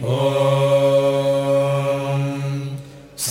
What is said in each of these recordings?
哦。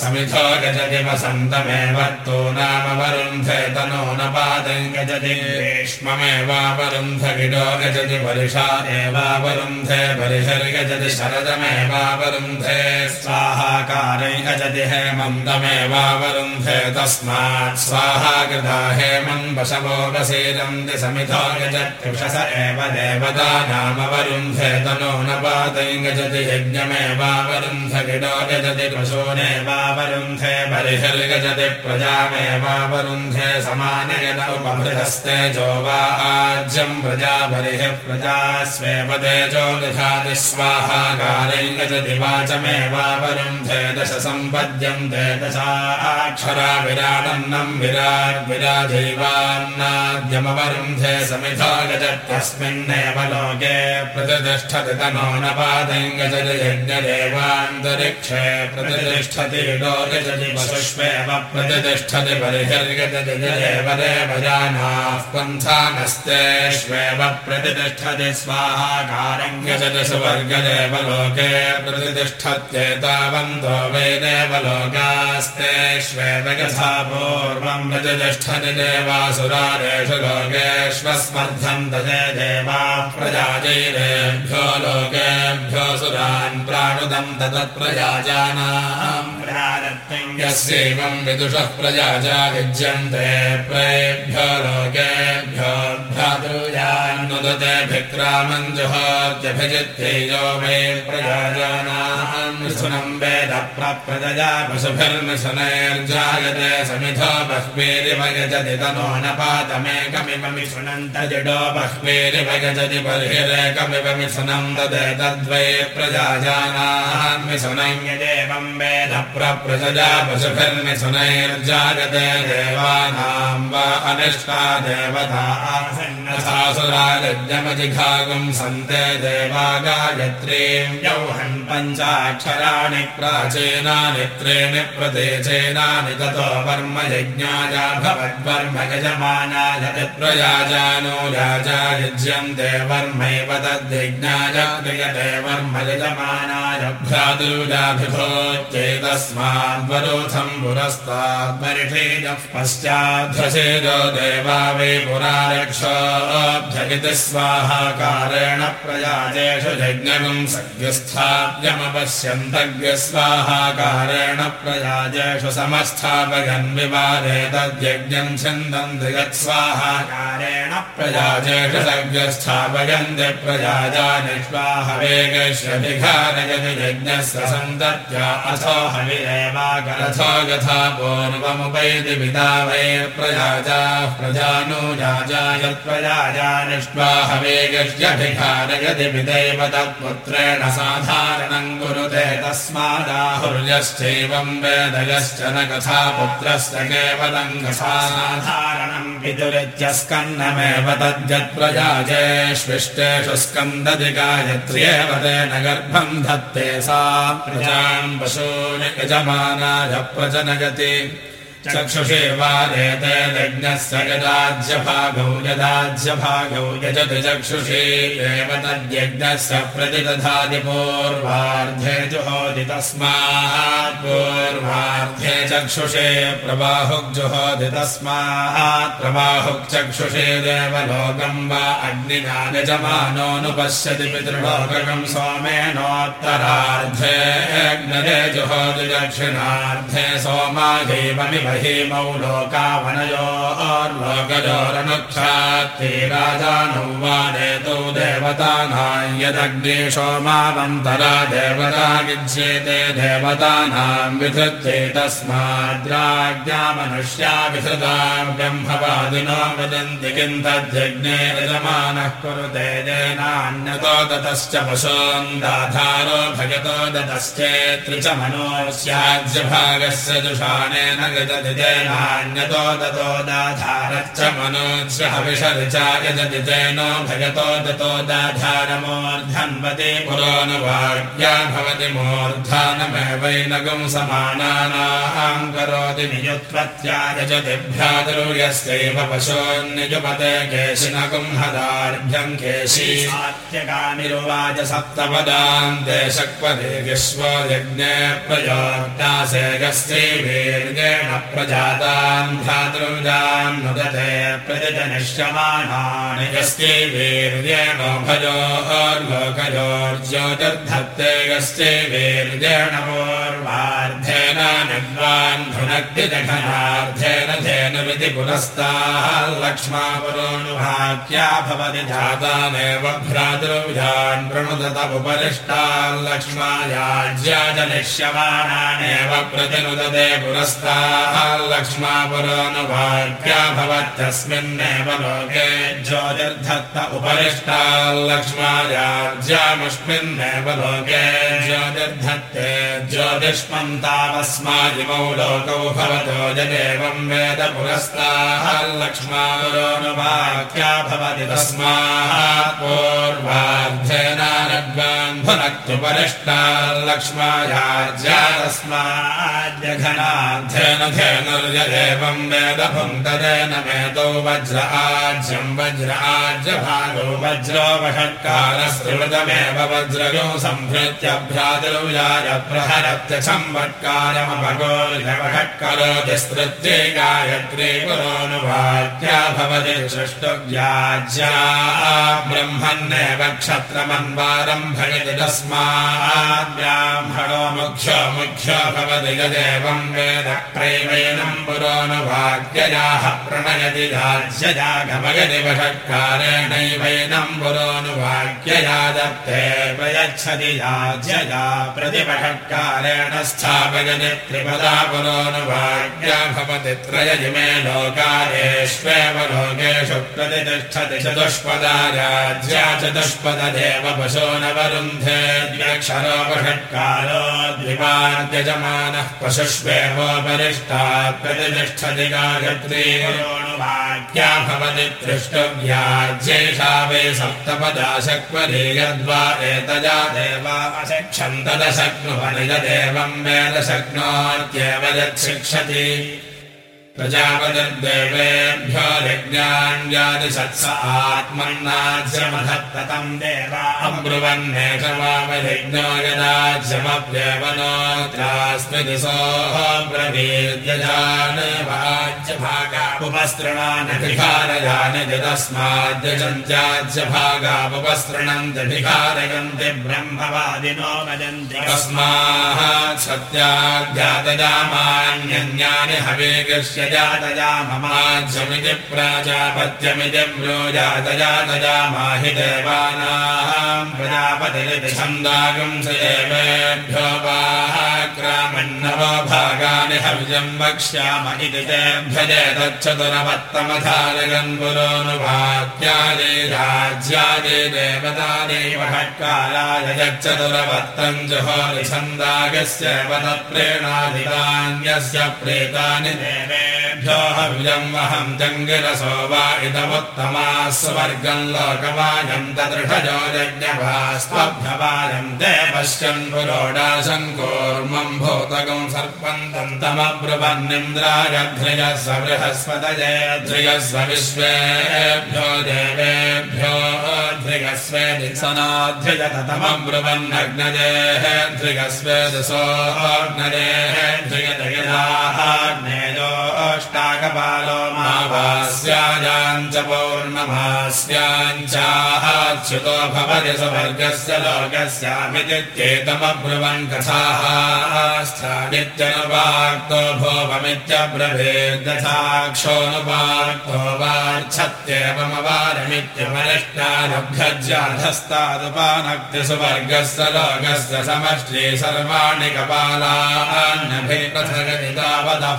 समिथो गजति वसन्तमेव तो नामवरुन्धे तनो न पादम् गजति ग्रीष्ममेवावरुन्ध गिडो गजति वर्षा एवावरुन्धे परिषर्गजति शरदमेवावरुन्धे स्वाहाकारै गजति हेमन्तमेवावरुन्धे तस्मात् स्वाहा कृता हेमन् वशवो वसीरन्ति समिथो गजत्युषस एव देवता नामवरुन्धे तनो न पादम् गजति यज्ञमेवावरुन्ध गिडो गजति पशूनेवा वरुन्धे प्रजामेवावरुन्धे समानयन उपमृतस्ते जो वा आज्यम् प्रजा बर्हिः प्रजा स्वेव तेजो दधाति स्वाहाकारै गजति वाचमेवावरुन्धे दश सम्पद्यन्ते दशाक्षरा विराटन्नम् विराड्विराजैवान्नाद्यमवरुन्धे समिधा गजत्यस्मिन्नेव लोके प्रतिष्ठति तनो न गजति यज्ञदेवान्तरिक्षे प्रतिष्ठति गजति वसुष्वेव प्रतिष्ठति बर्हिर्गजति जलेव देवजानाः पन्थानस्तेष्वेव प्रतिष्ठति स्वाहाकारम् गजति सुवर्गदेव लोके प्रतिष्ठत्येतावन्तो वै देवलोकास्तेष्वेव यथा पूर्वम् प्रतिष्ठति देवासुरारेषु लोकेष्वस्पर्धम् दजे देवा प्रजाजैरेभ्यो लोकेभ्यो सुरान् प्राणुदम् ततत्प्रजाजानाम् यस्यैवम् विदुषः प्रजा च युज्यन्ते प्रेभ्यो लोकेभ्यो भ्रातृजान्नुदते भिक्रामञ्जुहोत्यभिजित्यैजो मे प्रजाजानाम् मिथुनम् वेद प्रप्रजया पशुभिर्मिथुनैर्जायते समिधो बह्वीरिव यजति तनो न पातमेकमिव मिथुनम् तजिडो बह्वीरिव यजति बर्हिरेकमिव मिथुनम् तदेतद्वै प्रजाजानाम् मिथुनम् यदेवम् वेद प्रप्रजया पशुभिर्मिथुनैर्जायते देवानाम् वा अनिष्टा देवता आसन्नसासुरागज्ञमजिघागम् सन्ते देवा गायत्रीम् यौहन् पञ्चाक्षराणि प्राचीनानि त्रीणि प्रदेचेनानि ततो वर्म यज्ञाया भवद्वर्म यजमानाय प्रयाजानो राजा युज्यन्ते वर्मैव तद्यज्ञाय क्रियते वर्म यजमानाय भ्रातुराभिभोच्चेतस्माद्वरोथम् पुरस्ताद्मरिषेजः पश्चाध्वसेजो देवा वै पुरारक्षोऽभ्यगिति स्वाहाकारेण प्रयाजेषु यज्ञगम् सज्ञस्थाप्यमपश्यन्तज्ञस्वाहाकारेण प्रयाजेषु समस्थापयन् विवादे तद्यज्ञम् छिन्दन्ति यत्स्वाहाकारेण प्रयाजेषु सज्ञस्थापयन्ति प्रयाजानि स्वाहवेगश्रभिघारयति यज्ञस्य सन्तत्या अथो यथा पूर्वमुपैति पिता वै प्रयाजाः प्रजानो राजा यत्प्रयाजानिष्ट्वा हवेगश्यभिघारयति पितैव तत्पुत्रेण साधारणम् कुरुते तस्मादाहुर्यश्चैवम् वेदयश्च न कथा पुत्रस्य केवलम् कथा साधारणम् पितुरित्यस्कन्नमेव तद्यत्प्रजाजेष्विष्टेषु स्कन्दति गायत्र्येव तेन गर्भम् धत्ते सा प्रजाम् पशूनि यजमानाय प्रजनयति चक्षुषे वादेते यज्ञस्य यदाज्यभागौ यदाज्यभागौ यजति चक्षुषे एव तद्यज्ञस्य पूर्वार्धे जुहोति तस्मात् पूर्वार्धे चक्षुषे प्रबाहुग्जुहोति तस्मात् प्रबाहुक्चक्षुषे देवलोकम् वा अग्निना यजमानोऽनुपश्यति पितृलोकम् सोमेनोत्तरार्धे अग्नरे जुहोति दक्षिणार्धे सोमाधेवमिव हेमौ लोकावनयोर्लोकजोरनुक्षात्ते राजानौ वा नेतौ देवतानाम् यदग्ने सोमावन्तरा देवता विज्येते देवतानाम् विधृत्ते तस्माद्राज्ञा मनुष्या विधृताम् ब्रह्मवादिनो वदन्ति किम् तद्यज्ञे यजमानः कुरुते जेनान्यतो दतश्च पशून् दाधारो भगतो दतश्चेत्रि च मनो स्याज्यभागस्य दुषाणेन गजति दतो दाधारमोर्धन्वते पुरोनुवाक्या भवति मूर्धानमेवैनगुं समानानां करोति नियुत्पत्या यजति भ्रातुर्यस्यैव पशोन्निजुपते केशिनगुं हदार्भ्यं केशी। सात्यकामिरुवाच सप्तपदान्ते शक्पदे विश्व यज्ञे प्रजातान् भ्रातृजान् नुदते प्रतिजनिष्यमाणानि भयोर्लोकयोर्ज्योतिर्धत्ते यस्यै वीर्येण पूर्वार्धेन निद्वान् भुनक्तिजघनार्धेन धेनुमिति पुरस्ताः लक्ष्मा पुरोऽनुभाग्या भवति जातानेव भ्रातृजान् प्रणुदत उपरिष्टाल्लक्ष्मायाज्या जनिष्यमाणानेव प्रतिनुदते पुरस्ताः लक्ष्मा पुरोऽनुभाग्या भवत्यस्मिन्नेव लोके ज्योतिर्धत्त उपरिष्टाल्लक्ष्मायाज्यामस्मिन्नेव लोके ज्योतिर्धत्ते ज्योतिष्मन्तावस्मादिमौ लोकौ भवतो यदेवं वेद पुरस्ताः लक्ष्मा पुरोऽनुभाग्या भवति तस्मात् भुनक्त्युपरिष्टाल्लक्ष्मायाज्या तस्माद्यघनार्थेन धेनुर्यदेवं वेद वज्र आज्यं वज्र आज्यभागो वज्रो वषट्कारस्त्रिवृतमेव वज्रयो संवट्कारमपगोर्यवषट्करोति स्तृत्ये गायत्री पुरोनुवाक्या भवति सृष्टुव्याज्या ब्रह्मन्नेव क्षत्रमन्वारम्भयति तस्मात् ब्राह्मणो मुख्यो मुख्यो भवति यदेवं वेद त्रैवेनं पुरोनुवाक्ययाः प्रणयति राज्यया गमयति वषट्कारेणैवैनं पुरोनुवाक्यया दत्ते प्रयच्छति राज्यया प्रतिवषट्कारेण स्थापयति त्रिपदा पुरोनुवाक्या भवति त्रय इमे लोकादेष्वेव लोकेषु प्रतितिष्ठति चतुष्पदा राज्या चतुष्पददेव पशो न वरुन्धे द्व्यक्षरोपषट्कारो द्विवाद्यजमानः पशुष्वेवोपरिष्टात् प्रतितिष्ठति गायत्री वाक्या भवति दृष्टव्याज्यैषा वै सप्तपदा शक्वरी यद्वा एतजा देवा अशक्षन्तदशक्नुवनिजदेवं वेद शक्नोत्येव यच्छिक्षति दिशोऽब्रवीर्यजान् वाज्यभागापुपस्तृणानधिकारयानि यदस्माद्यजन्त्याज्यभागापुपस्तृणन्ति भिकारयन्ति ब्रह्मवादिनो वदन्ति तस्मात् सत्याज्ञातजामान्यन्यानि हवेगस्य जातजा ममाज्यमिति प्राजापत्यमिति ब्रूजातजातजा माहि देवानाम् प्रजापतिरिति छन्दागम् स एवेभ्यो वाक्रामन्नवो भागानि हविजम् वक्ष्याम इति तेभ्यजे तच्चतुरवत्तमधारयन् पुरोनुवाक्यादि राज्यादि देवतादेव षट्काराय यच्चतुरवत्तम् जुहोरि छन्दागस्य तत्प्रेणाधिकान्यस्य प्रेतानि तेभ्यो हव्यम् वहम् जङ्गिरसो वा इदमुत्तमाः सुवर्गम् लोकवायम् ददृषजो यज्ञभास्त्वभ्यवायम् ते पश्यन् पुरोडाशन् कूर्मम् भूतगम् सर्पम् तन्तमब्रुवन्निन्द्रायध्रिय सवृहस्पतये ध्रियस्व विश्वेभ्यो देवेभ्यो ध्रियस्वे दिसनाध्रिय ध्रियदगिलाग्नेयोष्टाकपालो मावास्यायाम् च पौर्णमास्याम् चाच्युतो भवति सुवर्गस्य लोकस्यामित्येतमब्रुवन् कथाः स्थानित्यनुपाक्तो भोवमित्यब्रभेद्यथाक्षोऽनुपाक्तो वार्च्छत्येवमवारमित्यपरिष्टानभ्यज्याधस्तादुपानक्ति सुवर्गस्य लोकस्य समष्टे सर्वाणि कपालान्नभिपथगति तावतः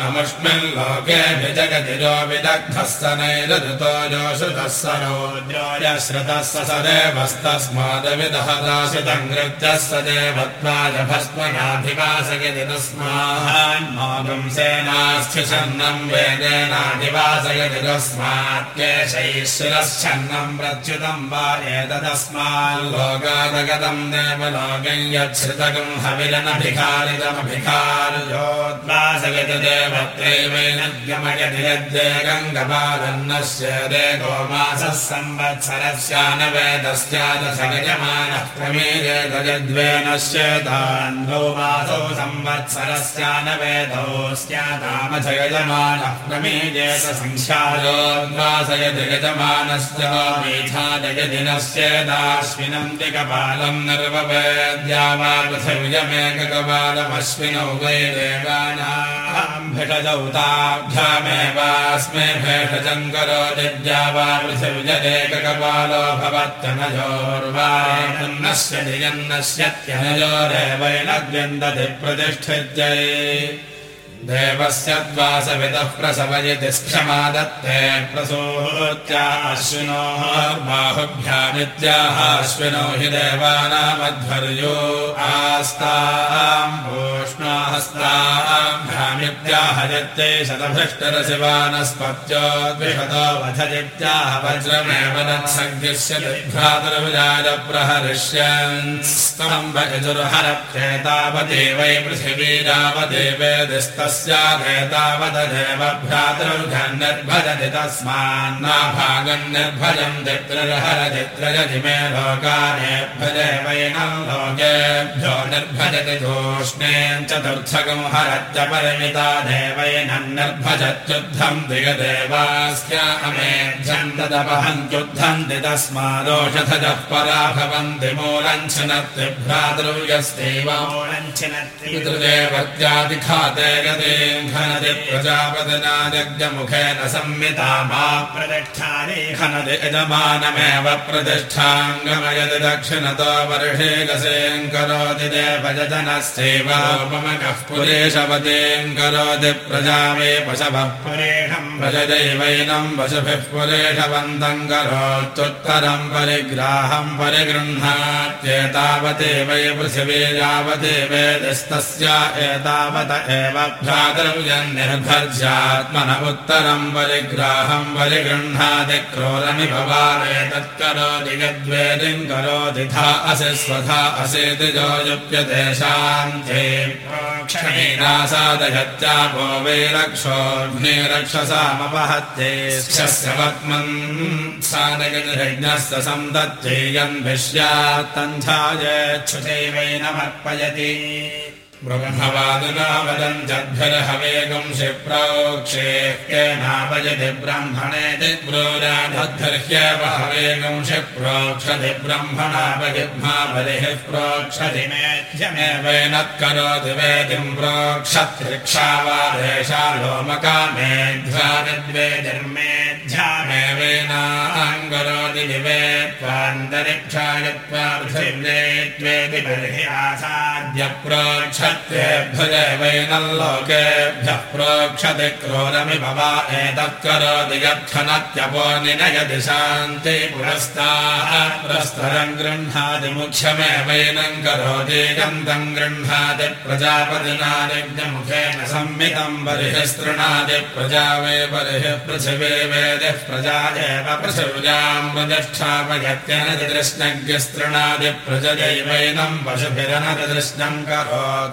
पुरोडाशा नमुष्मिन् लोके विजगतिरो विदग्धः स नैरऋतो योषुतः स रोद्रोयश्रुतः स सदेवस्तस्मादविदः दासितम् कृत्यः स देवत्वाय भस्मनाधिवासयति तस्मान्मागम् सेनास्थिषन्नम् वेदेनाधिवासयति तस्मात् केशैश्वरश्छन्नम् प्रच्युतम् वा एतदस्माल्लोकादगतम् देवलोकम् यच्छ्रितकम् हविरनभिकारितमभिकार्योद्वासयति देवत्रैवैनद्यमयति यद्ये गङ्गपादन्नस्य दे गोमासः संवत्सरस्यानवेदस्यादसगजमानः क्रमेयद्वेनश्च तान् गौमासौ संवत्सरस्यानवेदौ स्यादामथगजमानः क्रमेजेत संख्यायोद्वासयति गजमानस्य मेधादयदिनस्य दाश्विनन्ति कपालम् निर्ववेद्या वा पृथिव्यमेककपालमश्विनौ वै देवानाम् भिषजौताभ्यामेवास्मे भेषजम् करोति द्या वा पृथिव्यदेककपालो भवत्यनजोर्वानस्य निजन्नस्यत्यनजोरेवैनद्यन्दति प्रतिष्ठित्यै देवस्य द्वासविदः प्रसवयति स्क्षमादत्ते प्रसूत्याश्विनोर्बाहुभ्यामित्याह अश्विनो हि देवानामध्वर्यो आस्ताम् यत्यै शतभृष्टरशिवानस्पत्यो द्विषतो वधयित्याह वज्रमेव नत्सज्ञस्य भ्रातृविजाय प्रहरिष्यन् स्तम्भयजुर्हरप्येतावते वै पृथिवीरावदेवेदिस्त स्यादेतावदेव भ्रातृर्घन्निर्भजति तस्मान्नाभागम् निर्भजम् चित्रहरचित्रयति मे लोकानेभ्यदेवैनम् लोकेभ्यो निर्भजति चतुर्थकम् हरत्य परिमिता देवैनम् निर्भजत्युद्धम् दिगदेवास्यामेभ्यम् तदपहन्त्युद्धन्ति तस्मादोषधजः परा भवन्ति मूलञ्छनत्ति भ्रातृव्यस्तेव मूलञ्छनत्ति पितृदेवत्यादिखाते घनति प्रजापदनाजज्ञमुखेन संमिता मा प्रतिष्ठाने खनति यजमानमेव प्रतिष्ठाङ्गमयति दक्षिणतो वर्षे गसेम् करोति देवजनश्चैवोपमकः पुरेशवतीम् करोति प्रजा मे पशवः पुरेशम् प्रजदैवैनम् पशुभिः पुरेशवन्तम् करोत्युत्तरम् परिग्राहम् परिगृह्णात्येतावते वै पृथिवी यावते वेदस्तस्य एतावत एव भ्रातृव्यम् निर्भर्ज्यात्मन उत्तरम् परिग्राहम् परिगृह्णाति क्रोरमि भवाने तत्करोति यद्वेदिम् करोति धा असि स्वधा असेति जोयुप्यतेषाम् ते क्षणीनासादयत्यापो वै रक्षोऽग्ने रक्षसामपहत्ये स्यस्य वत्मन् सादयज्ञस्य सन्तत्येयम् भिष्यात्तन्ध्यायच्छुचैवैनमर्पयति ब्रह्मवादुना वदन्त्यद्भिर्हवेगम् शिप्रोक्षेनापयति ब्रह्मणे दिग्ब्रूराधर्ह्यव हवेगम् शिप्रोक्षति ब्रह्मणापगिह्मा बलिः प्रोक्षति मेध्यमेवैनत्करोति वेदिम् प्रोक्षत्रिक्षावादेशा लोमका मेध्वानिद्वेदिर्मेध्यामेवेनाङ्गरोति दिवेत्वान्तरिक्षायत्वा पृथिव्येत्वेति बर्हि आसाद्य प्रोक्षत्येभ्यदेवैनम् लोकेभ्यः प्रोक्षति क्रोरमि भवा यत्खनत्यपो निनयति शान्ति पुरस्ताः गृह्णाति मुख्यमेवैनम् करोति गन्तम् गृह्णाति प्रजापतिनादिज्ञमुखेन संमितम् बर्हिः stृणाति प्रजा वे बर्हिः पृथिवे वेदिः प्रजा एव पृथिव्याम् प्रतिष्ठापयत्यनतिदृष्णज्ञस्तृणादि प्रजदैवैनम् पशुभिरनतिदृष्णम्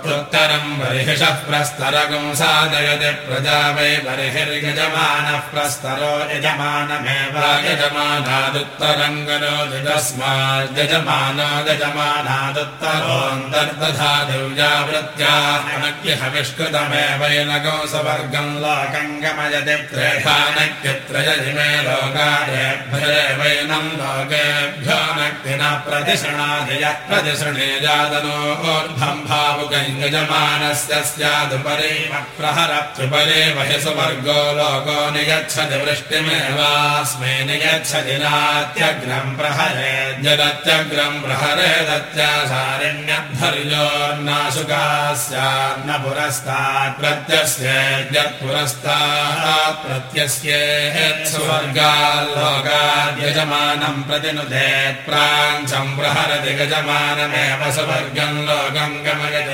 करोत्युत्तरम् बर्हिषः प्रस्तरगम् साधयति प्रजा वै बर्हिर्यजमानः प्रस्तरो यजमानमेव। यजमानादुत्तरम् करोति तस्माद्यजमानो यजमानादुत्तरोऽन्तर्दधा दिव्यावृत्त्याहविष्कृतमेवैनगौ सवर्गम् लोकम् गमयति त्रेधानक्यत्रय मे लोकेभ्यो नक्तिन प्रतिशृणाधिय प्रतिशृणे जातनोर्भम् भावुकम् यजमानस्य स्यादुपरि प्रहरत्युपरि वहि सुवर्गो लोको निगच्छति वृष्टिमेवास्मै निगच्छति नात्यग्रम् प्रहरे यदत्यग्रम् प्रहरे दत्यासारिण्यध्वर्योर्नाशुकास्यान्न पुरस्तात् प्रत्यस्येद्यत् पुरस्तात् प्रत्यस्येत्स्वर्गाल्लोकाद्यजमानम् प्रतिनुदेत् प्राञ्चम् प्रहरति गजमानमेव सुवर्गम् लोकम् गमयति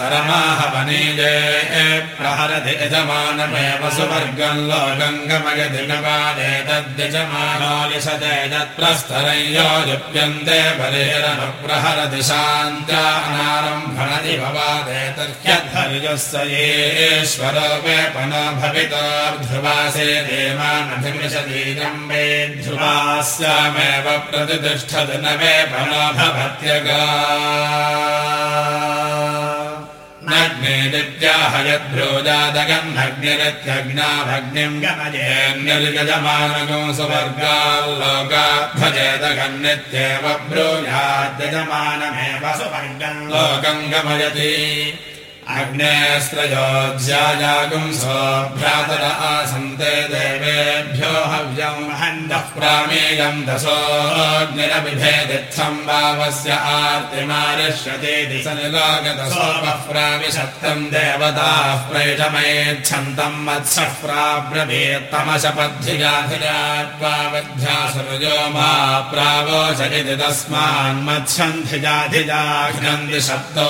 ब्रूजाद्यप्रस्तरमाहवनीजे प्रहरति यजमानमेव सुवर्गम् लोकम् गमयति न वादेतद्यजमानो लिशते यत्प्रस्तरं योजुप्यन्ते बलिरनुप्रहरति शान्त्या अनारम्भणति भवादेतर्ह्यध्वर्यस्य येश्वरो वेपनो देवानभिमिषतीजम् वे ध्रुवास्यामेव प्रतिष्ठति न वेपनो भवत्यगा नग्ने दित्याहयद्भ्योजादगम् भग्निरित्यग्नाभग्निम् गमयेन्यर्गजमानगो सुवर्गाल्लोकाध्वजेदगन्नित्येव ब्रूयाद्यजमानमेव सुवर्गम् लोकम् गमयति अग्नेस्त्रयोज्यायागुंसो भ्रातर आसन्ते देवेभ्यो हव्यम् हन्दः प्रामेयम् दशोऽग्निरभिभेदित्थम् भावस्य आर्तिमारिष्यतेति सनिलोकदशोपः प्राविशत्तम् देवताः प्रैषमेच्छन्तम् मत्सः प्राब्रभेत्तमशपद्धिजाधिरात्वावध्यासुरजो मा प्रावोचरिति तस्मान्मत्सन्धिजाधिजाघ्नन्ति शब्दो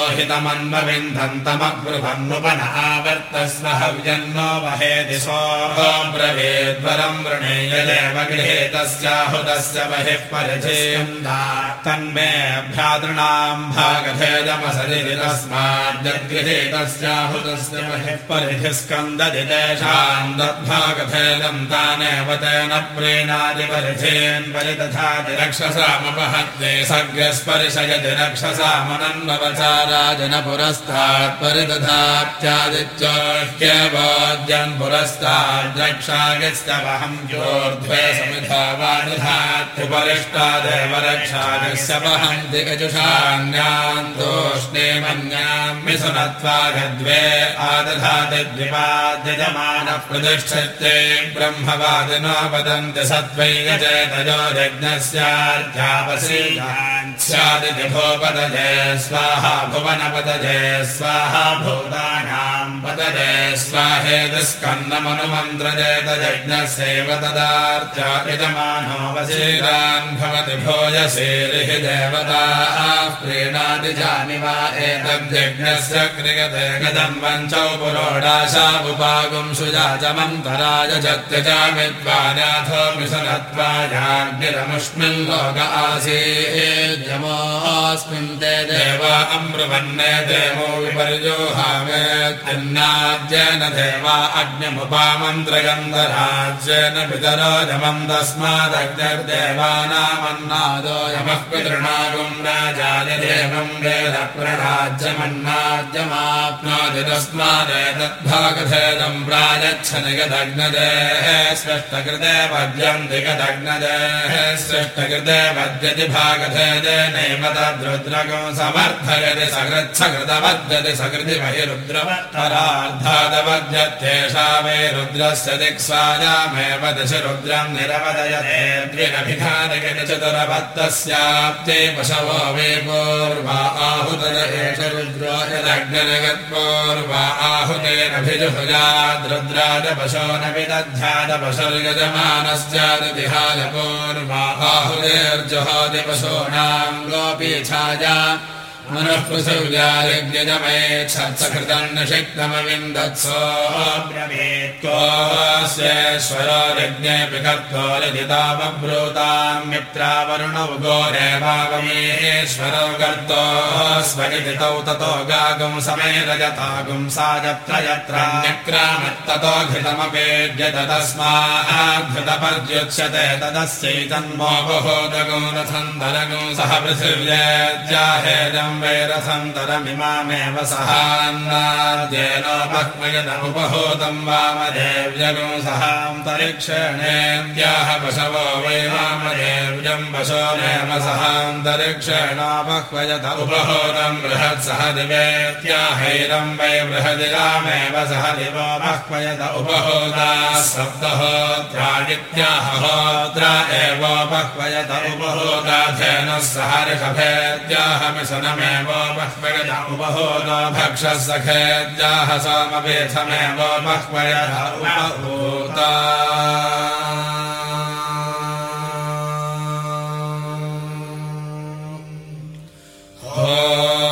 आवर्तस्व हव्यन्नो वहेति सोऽब्रवेद्वरम् वृणेयदेव गृहे तस्याहुतस्य बहिः परिचेन्दा तन्मे भ्रातॄणाम् भागभेदमसरिति तस्माद्यद्गृहे तस्याहुतस्य बहिः परिधिः स्कन्दति तेषाम् तद्भागभेदम् तानेव तेन प्रीणादि परिधेन् परिदधाति रक्षसामपहत्ते सग्रस्पर्शयति रक्षसामनन्वचाराजन पुरस्तात् परिदधात्यादित्योह्यवाद्यन् पुरस्ताद्रक्षागस्तवहम् योर्ध्वे समिधावानिधात्युपरिष्टादेव रक्षागस्य वहम् दिगजुषान्यान्तोष्णे मन्याम् मिथुनत्वागद्वे आदधाति द्विपाद्यजमानः प्रतिष्ठत्ते ब्रह्मवादिनो वदन्ति सत्त्वै यजेतयो यज्ञस्यार्ध्यापसीयान्स्यादिति भोपदजे स्वाहा भुवनपदजे स्वाहा भूतानाम् पदजे स्वाहेतिस्कन्दमनुमन्त्रजेत यज्ञस्यैव तदार्था इदमानोऽवशीरान् भवति भोजशीलिः देवताः प्रीणाति जानि वा एतद्यज्ञस्य क्रियते गदम् वञ्चौ पुरोडाशामुपागुम् सुजाचमन्तराय जत्यजामिद्वानाथो मिशनत्वायाग्निरमुष्मिन् लोक आसीद्यमोऽस्मिन् ते देवा अमृवन्ने देवो विपर्योहामेत्यन्नाद्येन देवा अग्निमुपामन्त्रगन्धराज्येन पितरोजमम् तस्मादग्निर्देवानामन्नादो यमः पितृणागुम् राजाय देवम् वेद प्रराज्यमन्नाद्यमाप्नोति तस्मादेतद्भागधेदम् प्रायच्छ निगदग्नदेः स्पष्टकृते वद्यन्ति गदग्नदेः स्पष्टकृते वद्यति भागधेदेनैव तद्रुद्रगो समर्थयति सकृच्छकृतवद्यति रुद्रवत्तरार्धादवद्यत्येषा मे रुद्रस्य दिक्सायामेव रुद्रम् चतुरवत्तस्याप्ते पशवो वे पूर्वा आहुतय एष रुद्रो यदग्निर्गत्पूर्वा आहुतेरभिजुहुजाद्रुद्राज पशो न विदध्याद पशुर्यजमानस्यादिहाय पूर्वा आहुतेर्जुहोति पशूनाम् गोपी छाया अनुःशक्तमविन्दत्सोऽब्रवीत्कोऽस्येश्वरो यज्ञेऽपिकर्तोरितावब्रूताम् मित्रावरुणौ गोरेवागमेश्वरो गर्तो स्वरितौ ततो गागुं समेरजतागुं सा यत्र यत्र न्यक्रामत्ततो घृतमपेड्यत तस्माद्धृतपर्युच्यते तदस्यैतन्मो बहोदगुं रथन्तरगुं सह पृथिव्याहेदं वैरथन्तरमिमामेव सहान्नाद्येनोपह्मयत उपहूतं वामदेव्यगुं सहान्तरिक्षणेन्द्याह पशवो वै वामदेव्यं पशोनेव सहान्तरिक्षेणापह्वयत उपहूतं बृहत्सह दिवेत्याहैरं वै बृहदिरामेव सह दिवो बह्वयत उपहूता सप्तहोत्रादित्याहोत्र एवोपह्वयत उपहूताधेनः सह ऋषभेद्याहमिशनमेवोपह्वयत उपहूतो भक्षः सखेद्याह सोमवेथमेवोपह्वयत उपहूता इत्याहात्मानमेवोपह्वयत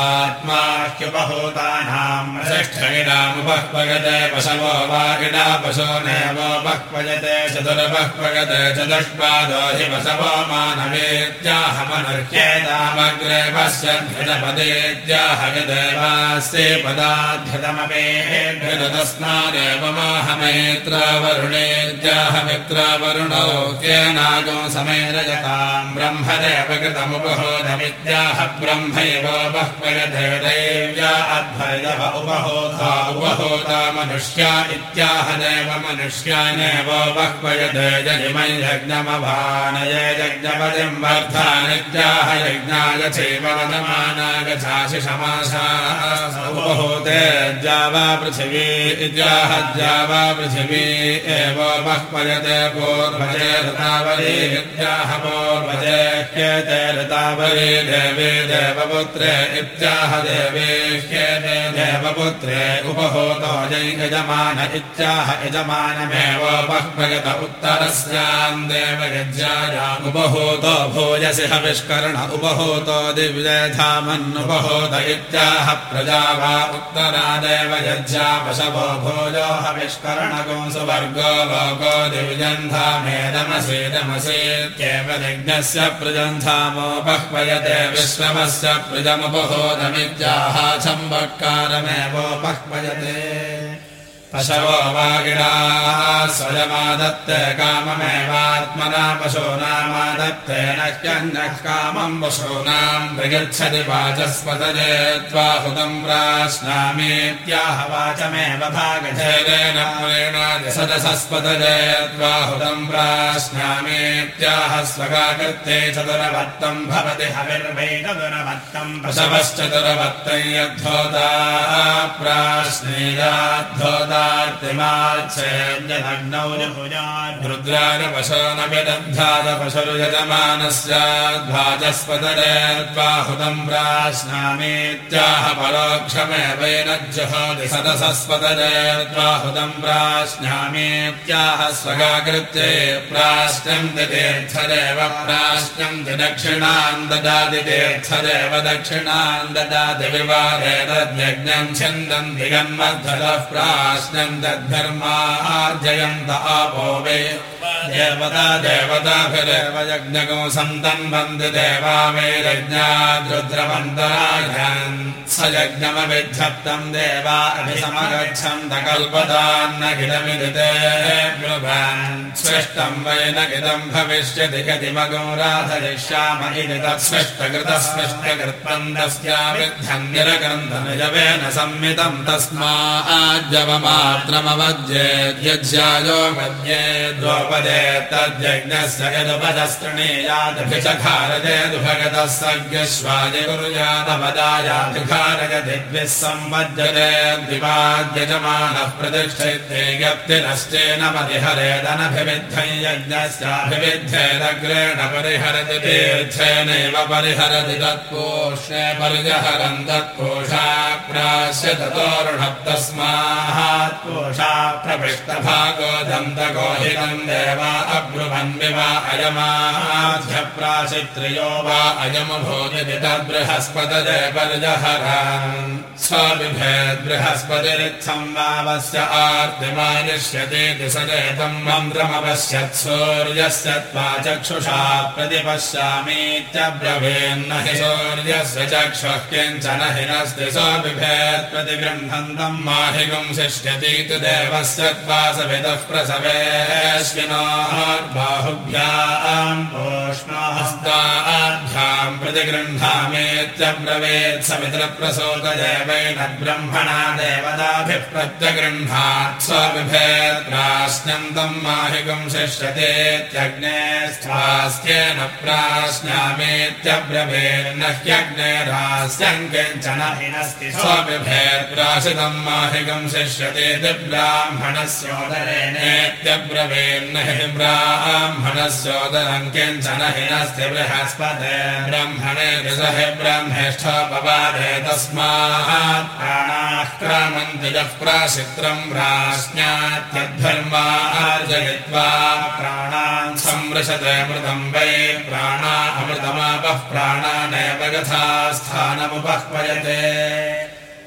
आत्मा ह्युपहूतानाम् षष्ठगिडामुपह्वयते पशवो वा गिडा पशो नैवोपह्वयते चतुरपह्वयते चतुष्पादो हि पशवो मानवेत्याहमनर्ह्येतामग्रे पश्यद्भृतपदेत्याहयदेवास्ते पदाध्यतमपेभ्यतस्मादेव माहमेत्रावरुणेत्याहमित्रावरुणौ केनागो समेरजताम् ब्रह्मदेव कृतमुपहोधमित्याह ब्रह्मैव उपहोता उपहोता मनुष्या इत्याह देव मनुष्यानेव बह्वयते जजिमै यज्ञमभानय वर्धानित्याह यज्ञाय उपहोते द्यावा पृथिवी इत्याह द्यावा पृथिवी एव बह्वयते पूर्वजे देवे देवपुत्रे इत्याह देवे देवपुत्रे उपहोतो यजमान इत्याह यजमानमेव बह्वयत उत्तरस्याम् देवयज्ञायाम् उपहूतो भूयसि हविष्कर्ण उपहूतो दिव्यधामन्नुपहूत इत्याह प्रजा वा उत्तरा देवयज्ञा पशवो भोजो हविष्करणगो सुवर्गो लोको दिव्यन्धामेदमसेदमसेत्येव यज्ञस्य प्रजन्धामोपह्वयते विश्रमस्य प्रजमुपहोदमित्याह चम्बक्कारमेवोपह्वयते पशवो वागिडाः स्वयमादत्ते काममेवात्मना पशूनामादत्ते ह्यन्यः कामम् पशूनाम् प्रगच्छति वाचस्पतजे त्वाहुतम् प्राश्नामीत्याह वाचमेव भागधेदेन प्रेणादि सदसस्पतजे त्वाहुतम् प्राश्नामीत्याह स्वगाकृत्ये चतुरवत्तम् भवति हविर्वै चतुरवत्तम् पशवश्चतुरवत्तम् यद्धोता प्राश्नेयाद्धोता रुद्रारपशो न विदग्धादपशुर्यजमानस्याद्भाजस्पतरेर्द्वाहुतम् प्राश्नामीत्याह परोक्षमेवेन जुहोति सदसस्पतरेर्द्वाहुतम् प्राश्नामीत्याह स्वगाकृत्ये दक्षिणाम् ददाति तीर्थदेव दक्षिणाम् ददाति विवादे तद्यज्ञम् छन्दन्ति गन्मद्धतः प्राश्न दद्धर्मार्जयन्त आपो वे। देवता देवताभिरेव यज्ञगो सन्तम् वन्ति देवा यज्ञाद्रुद्रवन्तराजन् स यज्ञमविद्धप्तम् देवा अभिसमगच्छन्त कल्पतान्नखिलमिदिते ब्रुवन्। स्पष्टम् वै न किदम् भविष्यति गतिमगो तत्स्पष्टकृतस्पष्टकृत्वम् तस्याविद्धम् निरगन्धनिजवेन संमितम् तस्माज्जवमात्रमवद्येद्यज्यायो पात्रमवद्येद्यज्यायो मन्येद्वपदे तद्यज्ञस्य यदुपदस्तृणीयादभिचकारदेदुभगतः सज्ञस्वादिगुरुयादपदायाभिकारगदिद्भिः संवद्यते द्विपाद्यजमानः प्रतिष्ठिते गप्तिरश्चेन परिहरेदनभिविद्धं यज्ञस्याभिविद्धेदग्रेण परिहरति तीर्थेनैव परिहरति परिजहरन् कोषा प्रपृष्टभागो दन्तकोहितम् देवा अब्रुवन्विव अयमाध्यप्राशित्रियो वा अयमभूयति तद्बृहस्पतजे पर्जहरान् स बिभेद्बृहस्पतिरित्थम् वावस्य आर्तिमानिष्यते दिशदेतम् मन्त्रमपश्यत् सूर्यस्य त्वा चक्षुषा प्रतिपश्यामीत्यब्रवीन्न हि सूर्यस्य चक्षुः किञ्चन हिनस्ति स बिभेत् प्रतिगृह्णन्तम् देवस्य त्वा सविदः प्रसवेश्विनोर्बाहुभ्याम् पोष्णास्ताभ्याम् प्रतिगृह्णामेत्यब्रवेत् समित्रप्रसोतदेवेन ब्रह्मणा देवताभिः प्रत्यगृह्णात् स्वविभेत् प्राश्नन्तम् माहिगुम् शिष्यतेत्यग्ने स्वास्थ्येन प्राश्नामेत्यब्रवेन्न ह्यग्नेरास्यम् किञ्चन हिनस्ति स्वविभेत् प्राशितम् माहिगम् शिष्यते ब्राह्मणस्योदरेणेत्यब्रवेन्न हि ब्राह्मणस्योदरम् किञ्चन हिनस्ति बृहस्पते ब्रह्मणे ऋषः ब्रह्मेष्ठोपवादे तस्मात् प्राणाः यः प्राशित्रम् प्राश्नात्यद्धर्मार्जयित्वा प्राणान् संवृशते मृतम् वै प्राणा अमृतमापः प्राणानेव यथा स्थानमुपह्वयते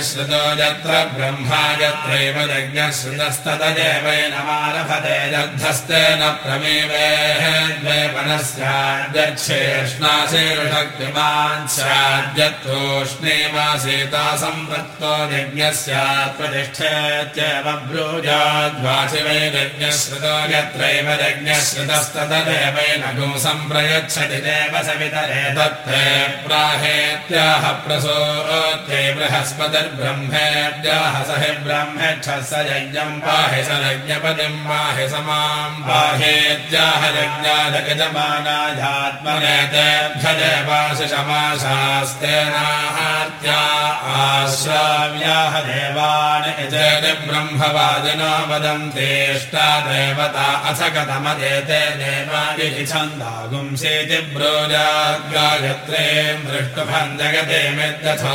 श्रुतो यत्र ब्रह्मा यत्रैव यज्ञश्रुतस्ततदेवैनमारभते दग्धस्तेन प्रमेवे द्वे वनस्याद्यक्षेष्णाशेषक्तिमान् स्याद्यत्रोष्णे वा सीता सम्पत्तो यज्ञस्यात् यज्ञश्रुतो यत्रैव यज्ञश्रुतस्ततदेवैन गो सम्प्रयच्छति देव सवितरे दत्ते प्राहेत्याह प्रसोत्यै बृहस्पति ब्रह्मेऽद्याः स हि ब्रह्मेच्छः स यज्ञम् पाहि स यज्ञपदिम् पाहि समाम् पाहेत्याह यज्ञादगजमानाध्यात्मनेतेभ्यदेवाशिषमाशास्तेनाहार्त्या आश्राव्याः देवान् इति ब्रह्मवादिनो वदन्तेष्टा देवता अथ कथमदेते देवादिति छन्दागुंसेति ब्रोजाद्गायत्रीम् दृष्टुभम् जगते मिद्यथो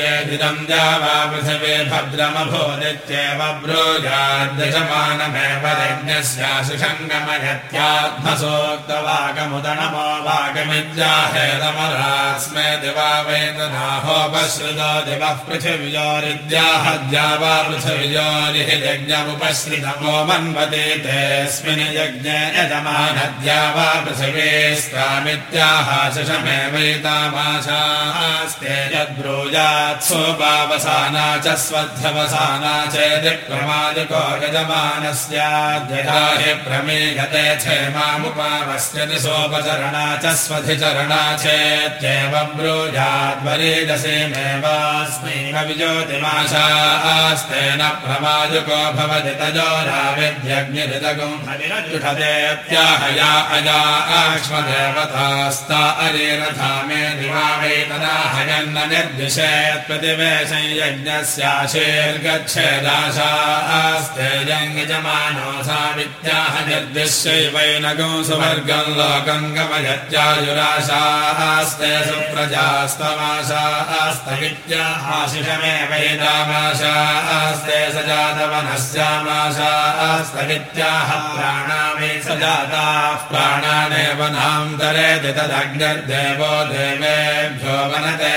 जावा पृथिवे भद्रमभोदित्येव ब्रूजाद्यजमानमेव यज्ञस्याशिषङ्गमयत्यात्मसोक्तवागमुदनमो वागमिद्याहेदमरास्मे दिवा वेदनाहोपश्रितो दिवः पृथिव्योरिद्याहद्या वा पृथिव्योरिः यज्ञमुपश्रितमो मन्वते तेऽस्मिन् यज्ञे यजमानद्या वा पृथिवेस्तामित्याहाशिषमेवैतामाशास्ते यद्ब्रूजात् सोपावसाना च स्वध्यवसाना चेति प्रमादिको यजमानस्याद्यथा हि प्रमेयते क्षेमामुपावस्यति सोपचरणा च स्वधिचरणा चेत्येव ब्रूजाद्वरीदसेमेवास्मै कविज्योतिमाशास्तेन प्रमादिको भवति तजोराविद्यग्निरिदगुम् हविरजुषतेत्याहया अजा आक्ष्मदेवतास्ता अरेरथा मे दिवा वै तदा हयन्न निर्दिशेत् प्रतिवेशं यज्ञस्याशेर्गच्छेदाशास्ते जङ्गजमानो सा विद्याः निर्दिश्यैवैनगो सुवर्गम् लोकम् गमयत्यायुराशास्ते सुप्रजास्तमाशास्तविद्याहाशिषमेवैदामाशास्ते स जातवनस्यामाशास्तविद्याः प्राणा वै स जाताः प्राणानेव नान्तरे तदग्निर्देवो देवेभ्यो वनते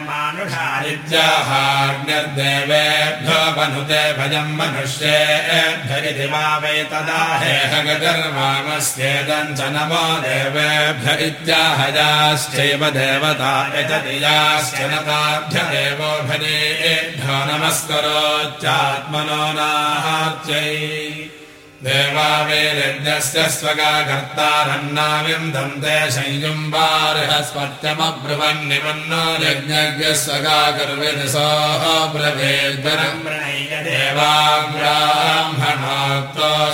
विद्याहाग्निर्देवेभ्यो मनुते भजम् मनुष्येभ्य वा वै तदा हेहगर्वामस्येदम् च नमो देवेभ्य इत्याहयाश्चैव देवता यजतियाश्च नताभ्य देवोभ्येभ्यो नमस्करोत्यात्मनो नाहार्च्यै देवावेरज्ञस्य स्वगाकर्तारन्नामिम् दन्ते संयुम्बार्हस्पत्यमब्रुवन्निवन्नो यज्ञज्ञ स्वगाकर्विदसोः ब्रवेद्वरम् देवाब्राह्मणोक्तो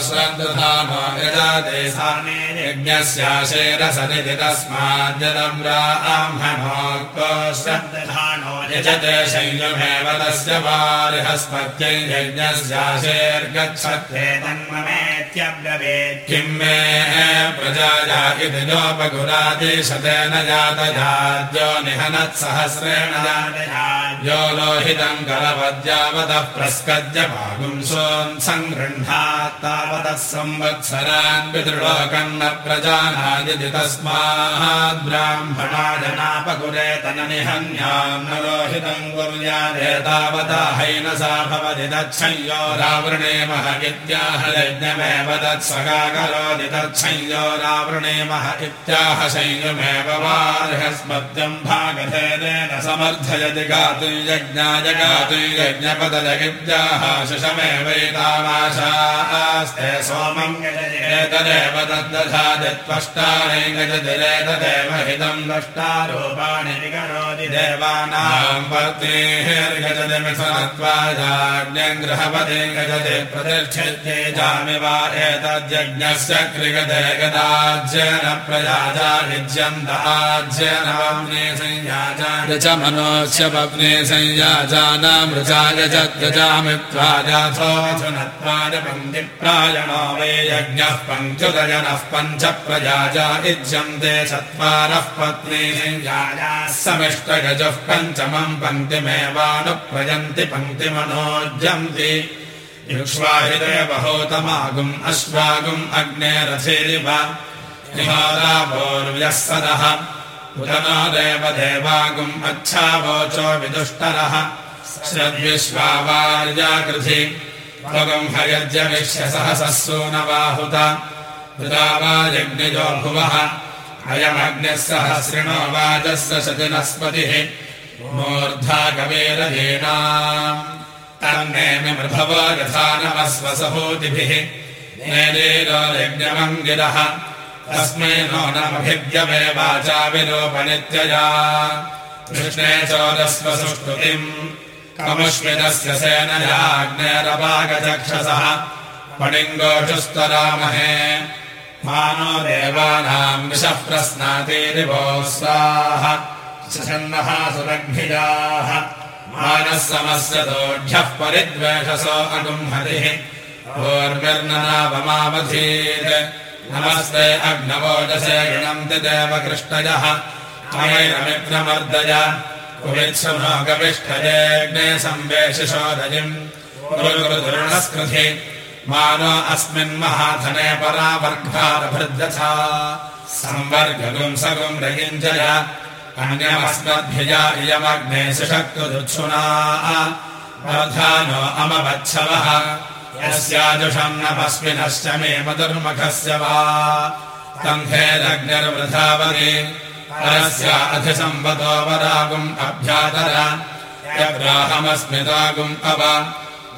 श्रद्धानो यजाते सामे यज्ञस्याशेरसनिधि तस्माद्यदब्राह्मणोक्तो श्रद्धानो यजते संयुमेव तस्य वार्हस्पत्यै यज्ञस्याशेर्गच्छत्ते तन्ममे किम् मे प्रजाया इति नोपगुरादिशतेन जातजाद्यो निहनत्सहस्रेण यो लोहितम् करपद्यावतः प्रस्कद्य पागुंसोन् सङ्गृह्णात् तावतः संवत्सरान् पितृलोकम् न प्रजानादिति तस्मात् ब्राह्मणा जनापकुरे तननिहन्याम् न लोहितम् कुर्यादेतावता हैनसा भवति तच्छंयो रावृणे महविद्याह यज्ञमेव तत्सगाकरोति तत्संयो रावृणेमः इत्याह संयमेव समर्थयति गातुम् यज्ञाय गातुम् यज्ञपदजगिद्याः शिशमेवैतामाशास्ते सोमम् एतदेव तद्दधादित्वष्टानि गजतिरेतदेव हितम् दष्टारूपाणि विकरोति देवानाम् वर्तेर्गजति मिथुनत्वाजाज्ञम् गृहपति गजति प्रतिष्ठित्ये जामि एतद्यज्ञस्य क्रियते गदाज्यन प्रयाजा निज्यन्त आज्यनवम्ने संयाजाय च मनोस्य पप्ने संयाजानामृजाय च त्यजामि त्वाजाथोऽथुनत्वाय पङ्क्तिप्रायणो वै यज्ञः पङ्क्त्युदयनः पञ्च प्रयाजा इज्यन्ते चत्वारः पत्नी संयाजाः समिष्टगजः पञ्चमम् पङ्क्तिमेवानुप्रयन्ति पङ्क्तिमनोज्यन्ति युक्ष्वाहिते बहोतमागुम् अश्वागुम् अग्नेरथेरिव निहोदाभोर्व्यः सदः उदनो देवदेवागुम् अच्छावोचो विदुष्टरः। श्रद्विश्वावार्याकृधि। त्वगम् वृदा वा यज्ञजो भुवः। अयमग्निः सहस्रिणो वाजस्य शतिनस्पतिः। मूर्धा कवेरहीणाम् यथा यज्ञमङ्गिरः तस्मै नो नमभिद्यमे वाचा विलोपनित्यया कृष्णे चोदस्व सुष्टुतिम् कमुष्मितस्य सेनयाग्नेरपागचक्षसः पणिङ्गोषुस्तरामहे मानो देवानाम् विषः प्रस्नातिरिभो स्वाह। शषण्णः सुरग्भिजाः मानः समस्य दोढ्यः परिद्वेषसो ओर्मिर्ननावमावधीत् नमस्ते अग्नवोजसे गृणन्ति देवकृष्णयः अमैरमित्रमर्दय। कुवित्सुनोगविष्ठयेऽग्ने संवेशिशोदयिम् गुरुगुरुदुर्णस्कृधि मानो अस्मिन्महाधने परावर्गारभृद्यथा संवर्गगुम् सगुम् रयिञ्जय इयमग्ने सुषक्तुदुत्सुना। वर्धानो अमवत्सवः। यस्याजुषम् न पस्मिनश्च मे मधुर्मुखस्य वा। कम्भेदग्निर्वृथावरे परस्य अधिसम्पतो वरागुम् अभ्यातर। यग्राहमस्मितागुम् अव।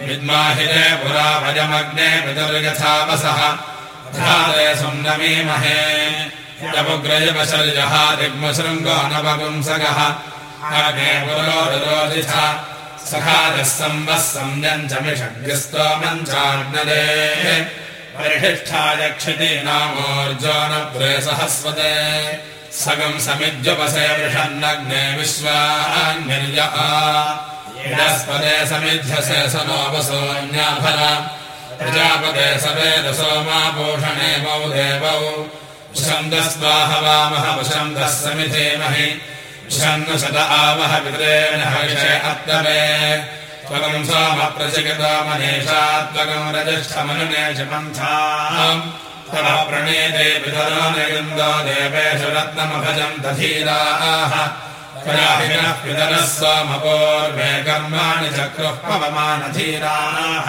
विद्माहिरे पुरा भजमग्ने विदुर्यथावसः। धारे सुम्नमीमहे यमुग्रजपशर्यः दिग्मशृङ्गो नवपुंसकः। अग्ने पुरोरुरोधिथ सखादः चाग्नदे परिशिष्ठाय क्षितीनामोर्जोनप्रे सहस्वते। सगम् विश्वान्यर्य। इडस्पदे समिध्यसे स नोपसोऽन्याभर प्रजापते सवेदसोमापोषणे मौ देवौ छन्दस्वाहवामः वशन्दः समिधेमहि शत आवह पितरेण हर्षे अत्तवे त्वगम् सोमप्रचिगतो मनीषात्वगम् रजिष्ठमनुने च पन्थाम् तव प्रणेते पितरो नयुन्दो देवेषु रत्नमभजम् दधीराः। प्रयाहिनः पितरः सोमपूर्वे कर्माणि चक्रुः पवमानधीराः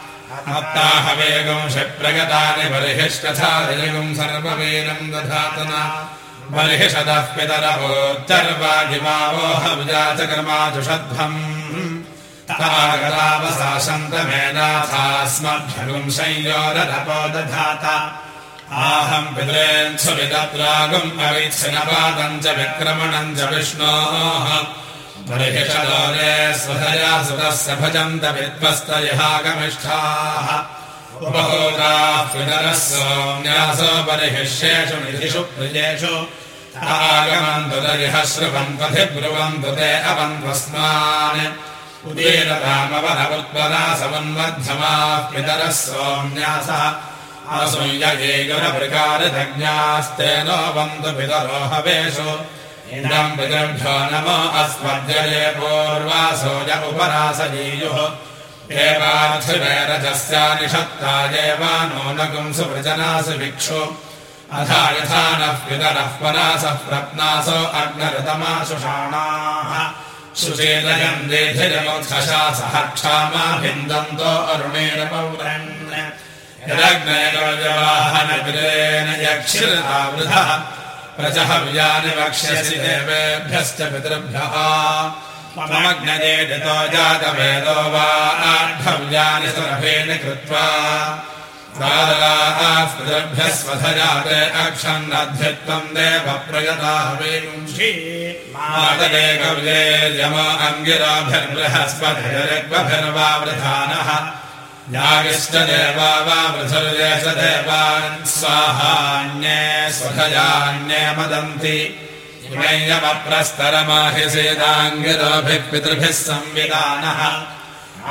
मत्ताः वेगंशि प्रगतानि बर्हिष्कथादिगुम् सर्ववेदम् दधातना। बर्हिषदः पितरवोच्चर्वाजिमावोहविजाचक्रमाजुषध्वम् तागतावसाशन्तमेनाथास्मभ्यगुम् संयोरपो दधाता। आहम् पितरेन्सुविदप्रागुम् अविच्छिनपादम् च विक्रमणम् च विष्णोः बर्हिषदोरे स्वधया सुतस्य भजन्त विद्वस्तयहागमिष्ठाः उपभोगाः पितरः सोम्यासो बर्हिष्येषु निधिषु प्रियेषु। आगमन्तु दरिह श्रुवन्त्वधिब्रुवन्तु ते अवन्त्वस्मान् उदीररामवरवुत्पदा समन्वध्यमाः पितरः सोम्यासः। असंयगेगुरप्रकारधज्ञास्तेनो वन्तु पितरो हवेषु इदम् पितृभ्यो नमो अस्मद्यये पूर्वासोज उपरासजीयुः एवार्थिवेरजस्यानिषत्ता एवानो न गुंसु वृजनासु भिक्षु। अथा यथा नः पितरः परासः प्रत्नासो अग्नरतमाशुषाणाः सुचेदयम् देधिरमुत्कशासः क्षामा भिन्दन्तो अरुणेन पौरन्। यदग्नयवाहनविरेण यक्षिरतावृधः प्रजः विजानि वक्ष्यसि देवेभ्यश्च पितृभ्यः। जातवेदो वा स्वधजाते अक्षन्नद्धित्वम् देवप्रयताः वेगुंषी मातरे कव्ये यम अङ्गिराभिर्बृहस्पतिर्ग्वभिर्वा वृधानः यागिश्च देवा वा पृथुर्यश देवान् स्वाहान्ये इमयमप्रस्तरमाहिसेदाङ्गिरोभिः पितृभिः संविधानः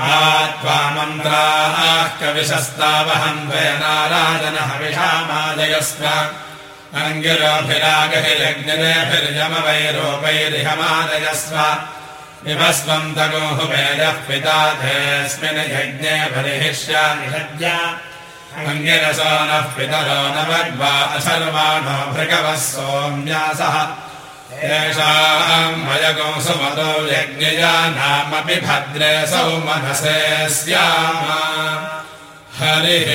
आत्वा मन्त्राः कविशस्तावहम् द्वयनाराजनः विषामादयस्व अङ्गिरोभिरागहिरग्निरेभिर्यमवैरोपैरिहमादयस्व विभस्वम् तगोः वेदः पिता तेऽस्मिन् यज्ञे अङ्गिरसो नः पितरो न वग्वा असर्वाणो भृगवः सोम्यासः येषाम् वयगोऽसुमतो यज्ञयानामपि भद्रे सौ मनसे स्याम। हरिः